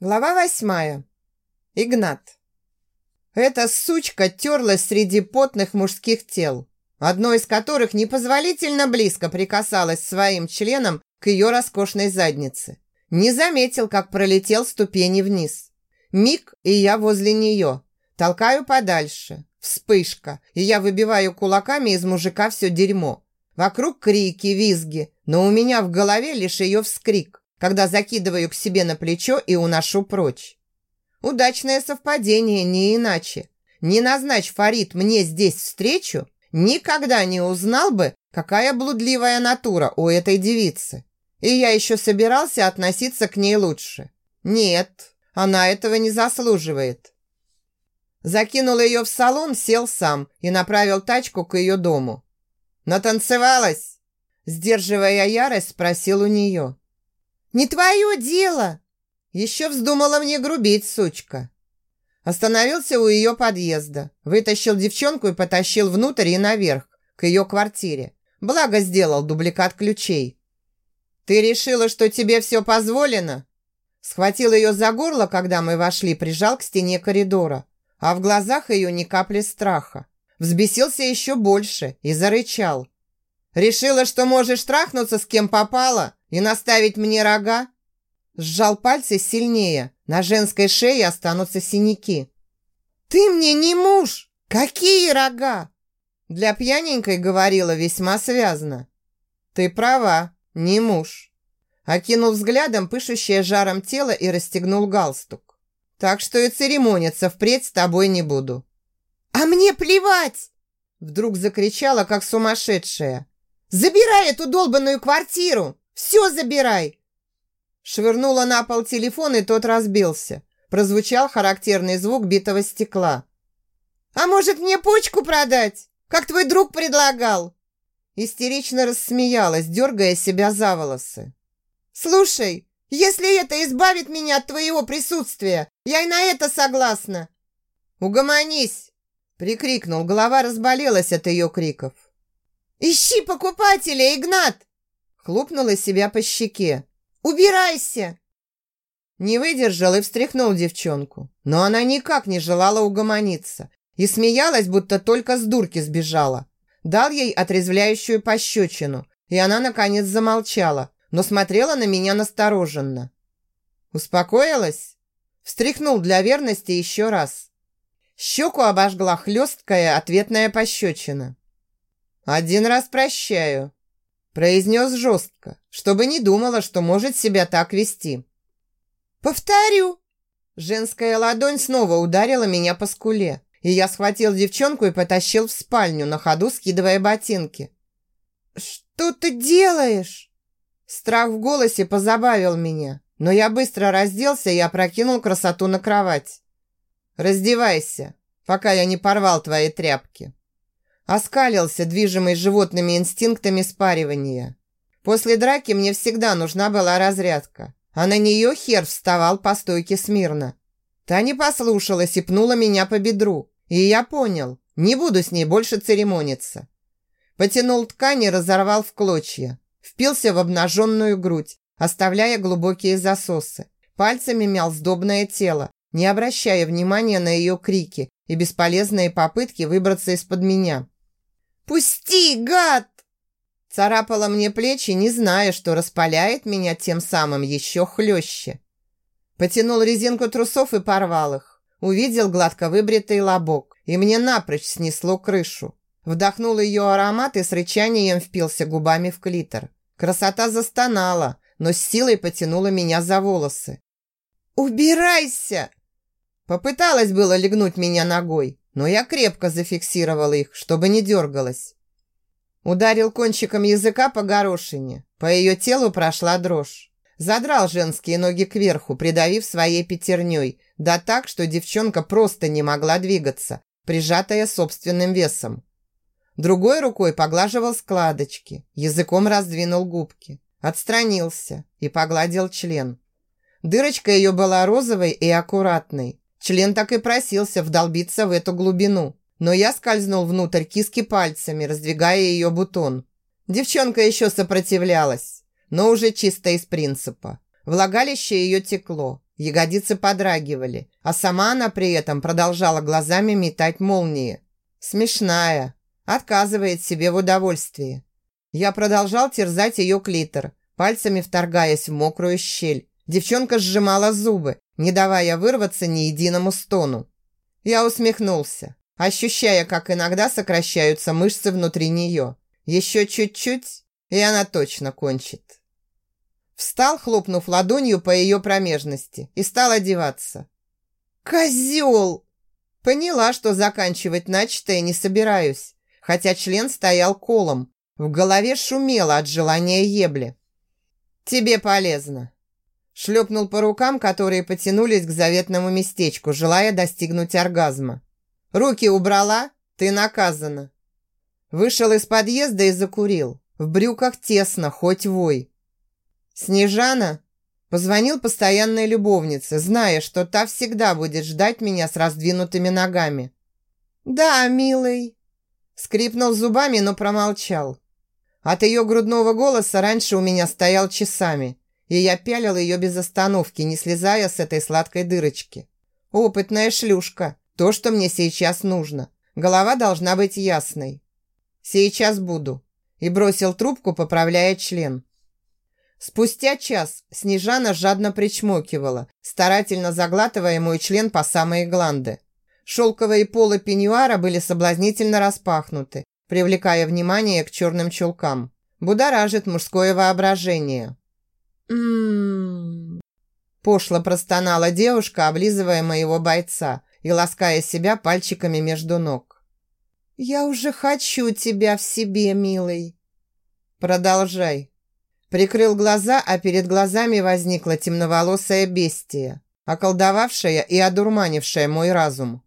Глава восьмая. Игнат. Эта сучка терлась среди потных мужских тел, одно из которых непозволительно близко прикасалось своим членом к ее роскошной заднице. Не заметил, как пролетел ступени вниз. Миг, и я возле нее. Толкаю подальше. Вспышка, и я выбиваю кулаками из мужика все дерьмо. Вокруг крики, визги, но у меня в голове лишь ее вскрик когда закидываю к себе на плечо и уношу прочь. Удачное совпадение, не иначе. Не назначь Фарид мне здесь встречу, никогда не узнал бы, какая блудливая натура у этой девицы. И я еще собирался относиться к ней лучше. Нет, она этого не заслуживает. Закинул ее в салон, сел сам и направил тачку к ее дому. «Натанцевалась?» Сдерживая ярость, спросил у нее. «Не твое дело!» Еще вздумала мне грубить, сучка. Остановился у ее подъезда, вытащил девчонку и потащил внутрь и наверх, к ее квартире. Благо сделал дубликат ключей. «Ты решила, что тебе все позволено?» Схватил ее за горло, когда мы вошли, прижал к стене коридора. А в глазах ее ни капли страха. Взбесился еще больше и зарычал. «Решила, что можешь трахнуться с кем попало?» и наставить мне рога? Сжал пальцы сильнее. На женской шее останутся синяки. Ты мне не муж! Какие рога? Для пьяненькой говорила весьма связно. Ты права, не муж. Окинул взглядом пышущее жаром тело и расстегнул галстук. Так что и церемониться впредь с тобой не буду. А мне плевать! Вдруг закричала, как сумасшедшая. Забирай эту долбанную квартиру! Все забирай!» Швырнула на пол телефон, и тот разбился. Прозвучал характерный звук битого стекла. «А может, мне почку продать? Как твой друг предлагал?» Истерично рассмеялась, дергая себя за волосы. «Слушай, если это избавит меня от твоего присутствия, я и на это согласна!» «Угомонись!» Прикрикнул, голова разболелась от ее криков. «Ищи покупателя, Игнат! хлопнула себя по щеке. «Убирайся!» Не выдержал и встряхнул девчонку. Но она никак не желала угомониться и смеялась, будто только с дурки сбежала. Дал ей отрезвляющую пощечину, и она, наконец, замолчала, но смотрела на меня настороженно. «Успокоилась?» Встряхнул для верности еще раз. Щеку обожгла хлесткая ответная пощечина. «Один раз прощаю», Произнес жестко, чтобы не думала, что может себя так вести. «Повторю!» Женская ладонь снова ударила меня по скуле, и я схватил девчонку и потащил в спальню, на ходу скидывая ботинки. «Что ты делаешь?» Страх в голосе позабавил меня, но я быстро разделся и опрокинул красоту на кровать. «Раздевайся, пока я не порвал твои тряпки». Оскалился, движимый животными инстинктами спаривания. После драки мне всегда нужна была разрядка, а на нее хер вставал по стойке смирно. Та не послушалась и пнула меня по бедру, и я понял, не буду с ней больше церемониться. Потянул ткань и разорвал в клочья. Впился в обнаженную грудь, оставляя глубокие засосы. Пальцами мял сдобное тело, не обращая внимания на ее крики и бесполезные попытки выбраться из-под меня. «Пусти, гад!» Царапала мне плечи, не зная, что распаляет меня тем самым еще хлеще. Потянул резинку трусов и порвал их. Увидел гладко выбритый лобок, и мне напрочь снесло крышу. Вдохнул ее аромат и с рычанием впился губами в клитор. Красота застонала, но с силой потянула меня за волосы. «Убирайся!» Попыталась было легнуть меня ногой, но я крепко зафиксировал их, чтобы не дергалась. Ударил кончиком языка по горошине. По ее телу прошла дрожь. Задрал женские ноги кверху, придавив своей пятерней, да так, что девчонка просто не могла двигаться, прижатая собственным весом. Другой рукой поглаживал складочки, языком раздвинул губки, отстранился и погладил член. Дырочка ее была розовой и аккуратной, Член так и просился вдолбиться в эту глубину, но я скользнул внутрь киски пальцами, раздвигая ее бутон. Девчонка еще сопротивлялась, но уже чисто из принципа. Влагалище ее текло, ягодицы подрагивали, а сама она при этом продолжала глазами метать молнии. Смешная, отказывает себе в удовольствии. Я продолжал терзать ее клитор, пальцами вторгаясь в мокрую щель. Девчонка сжимала зубы, не давая вырваться ни единому стону. Я усмехнулся, ощущая, как иногда сокращаются мышцы внутри нее. Еще чуть-чуть, и она точно кончит. Встал, хлопнув ладонью по ее промежности, и стал одеваться. «Козел!» Поняла, что заканчивать начатое не собираюсь, хотя член стоял колом, в голове шумело от желания ебли. «Тебе полезно!» Шлепнул по рукам, которые потянулись к заветному местечку, желая достигнуть оргазма. «Руки убрала? Ты наказана!» Вышел из подъезда и закурил. В брюках тесно, хоть вой. «Снежана?» Позвонил постоянной любовнице, зная, что та всегда будет ждать меня с раздвинутыми ногами. «Да, милый!» Скрипнул зубами, но промолчал. От ее грудного голоса раньше у меня стоял часами, и я пялил ее без остановки, не слезая с этой сладкой дырочки. Опытная шлюшка, то, что мне сейчас нужно. Голова должна быть ясной. Сейчас буду. И бросил трубку, поправляя член. Спустя час Снежана жадно причмокивала, старательно заглатывая мой член по самые гланды. Шелковые полы пеньюара были соблазнительно распахнуты, привлекая внимание к черным чулкам. Будоражит мужское воображение. «М-м-м...» Пошло простонала девушка, облизывая моего бойца и лаская себя пальчиками между ног. «Я уже хочу тебя в себе, милый!» «Продолжай!» Прикрыл глаза, а перед глазами возникла темноволосая бестия, околдовавшая и одурманившая мой разум.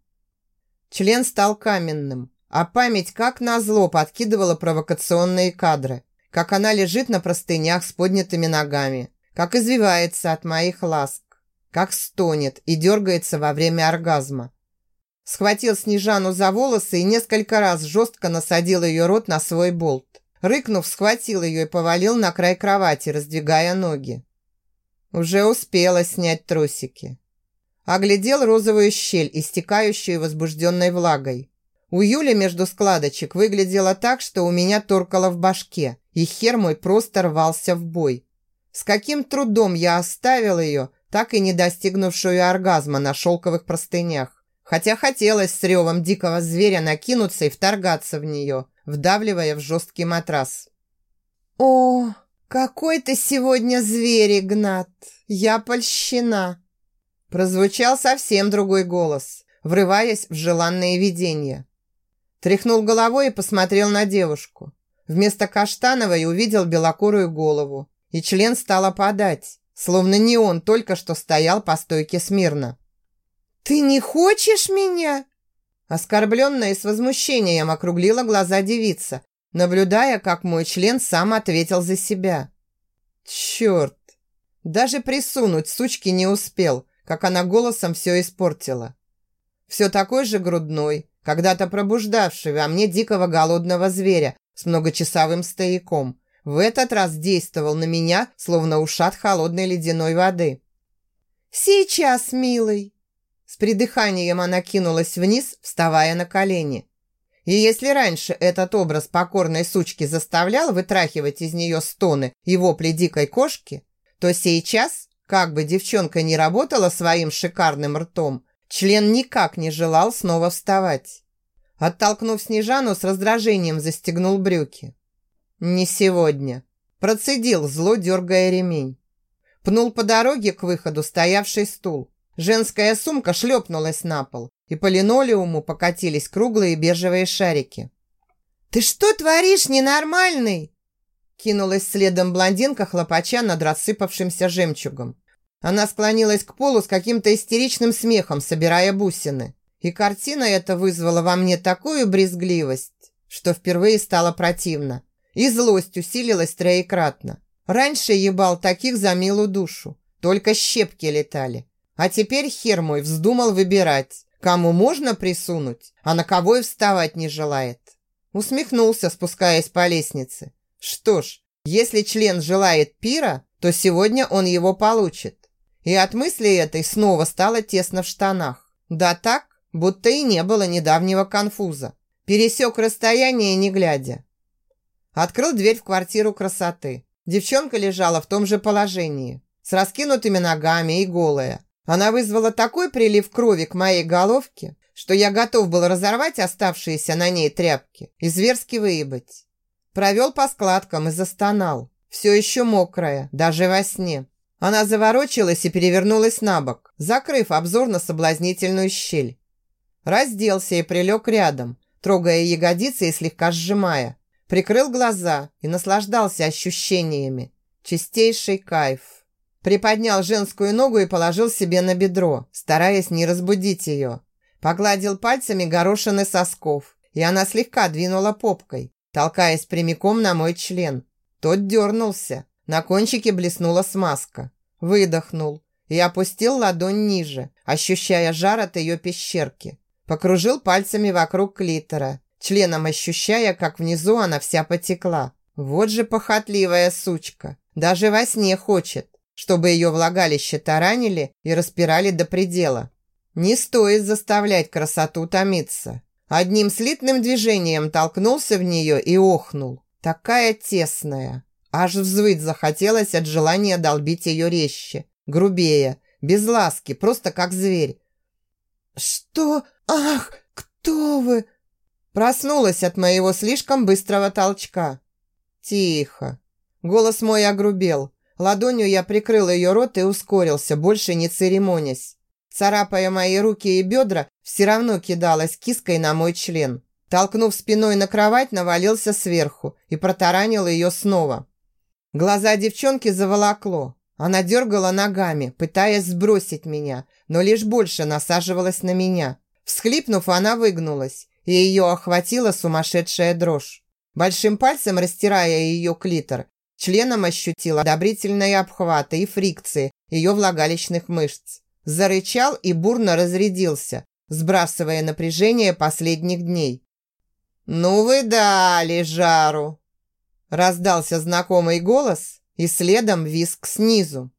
Член стал каменным, а память как назло подкидывала провокационные кадры, как она лежит на простынях с поднятыми ногами, как извивается от моих ласк, как стонет и дергается во время оргазма. Схватил Снежану за волосы и несколько раз жестко насадил ее рот на свой болт. Рыкнув, схватил ее и повалил на край кровати, раздвигая ноги. Уже успела снять трусики. Оглядел розовую щель, истекающую возбужденной влагой. У Юли между складочек выглядело так, что у меня торкало в башке, и хер мой просто рвался в бой. С каким трудом я оставил ее, так и не достигнувшую оргазма на шелковых простынях. Хотя хотелось с ревом дикого зверя накинуться и вторгаться в нее, вдавливая в жесткий матрас. «О, какой ты сегодня зверь, Игнат! Я польщена!» Прозвучал совсем другой голос, врываясь в желанные видения. Тряхнул головой и посмотрел на девушку. Вместо каштановой увидел белокурую голову, и член стал опадать, словно не он только что стоял по стойке смирно. «Ты не хочешь меня?» Оскорбленная и с возмущением округлила глаза девица, наблюдая, как мой член сам ответил за себя. «Черт! Даже присунуть сучки не успел, как она голосом все испортила. Все такой же грудной, когда-то пробуждавший во мне дикого голодного зверя с многочасовым стояком, в этот раз действовал на меня, словно ушат холодной ледяной воды. «Сейчас, милый!» С придыханием она кинулась вниз, вставая на колени. И если раньше этот образ покорной сучки заставлял вытрахивать из нее стоны и вопли дикой кошки, то сейчас, как бы девчонка ни работала своим шикарным ртом, Член никак не желал снова вставать. Оттолкнув Снежану, с раздражением застегнул брюки. «Не сегодня». Процедил, зло дергая ремень. Пнул по дороге к выходу стоявший стул. Женская сумка шлепнулась на пол, и по линолеуму покатились круглые бежевые шарики. «Ты что творишь, ненормальный?» Кинулась следом блондинка, хлопача над рассыпавшимся жемчугом. Она склонилась к полу с каким-то истеричным смехом, собирая бусины. И картина эта вызвала во мне такую брезгливость, что впервые стало противно. И злость усилилась троекратно. Раньше ебал таких за милую душу. Только щепки летали. А теперь хер мой вздумал выбирать, кому можно присунуть, а на кого и вставать не желает. Усмехнулся, спускаясь по лестнице. Что ж, если член желает пира, то сегодня он его получит. И от мысли этой снова стало тесно в штанах. Да так, будто и не было недавнего конфуза. Пересек расстояние, не глядя. Открыл дверь в квартиру красоты. Девчонка лежала в том же положении, с раскинутыми ногами и голая. Она вызвала такой прилив крови к моей головке, что я готов был разорвать оставшиеся на ней тряпки и зверски выебать. Провел по складкам и застонал. Все еще мокрая, даже во сне. Она заворочилась и перевернулась на бок, закрыв обзор на соблазнительную щель. Разделся и прилег рядом, трогая ягодицы и слегка сжимая. Прикрыл глаза и наслаждался ощущениями. Чистейший кайф. Приподнял женскую ногу и положил себе на бедро, стараясь не разбудить ее. Погладил пальцами горошины сосков, и она слегка двинула попкой, толкаясь прямиком на мой член. Тот дернулся, на кончике блеснула смазка. Выдохнул и опустил ладонь ниже, ощущая жар от ее пещерки. Покружил пальцами вокруг клитора, членом ощущая, как внизу она вся потекла. Вот же похотливая сучка. Даже во сне хочет, чтобы ее влагалище таранили и распирали до предела. Не стоит заставлять красоту томиться. Одним слитным движением толкнулся в нее и охнул. Такая тесная. Аж взвыть захотелось от желания долбить ее резче, грубее, без ласки, просто как зверь. «Что? Ах, кто вы?» Проснулась от моего слишком быстрого толчка. «Тихо». Голос мой огрубел. Ладонью я прикрыл ее рот и ускорился, больше не церемонясь царапая мои руки и бедра, все равно кидалась киской на мой член. Толкнув спиной на кровать, навалился сверху и протаранил ее снова. Глаза девчонки заволокло. Она дергала ногами, пытаясь сбросить меня, но лишь больше насаживалась на меня. Всхлипнув, она выгнулась, и ее охватила сумасшедшая дрожь. Большим пальцем растирая ее клитор, членом ощутила одобрительные обхваты и фрикции ее влагалищных мышц. Зарычал и бурно разрядился, сбрасывая напряжение последних дней. «Ну вы дали жару!» Раздался знакомый голос и следом виск снизу.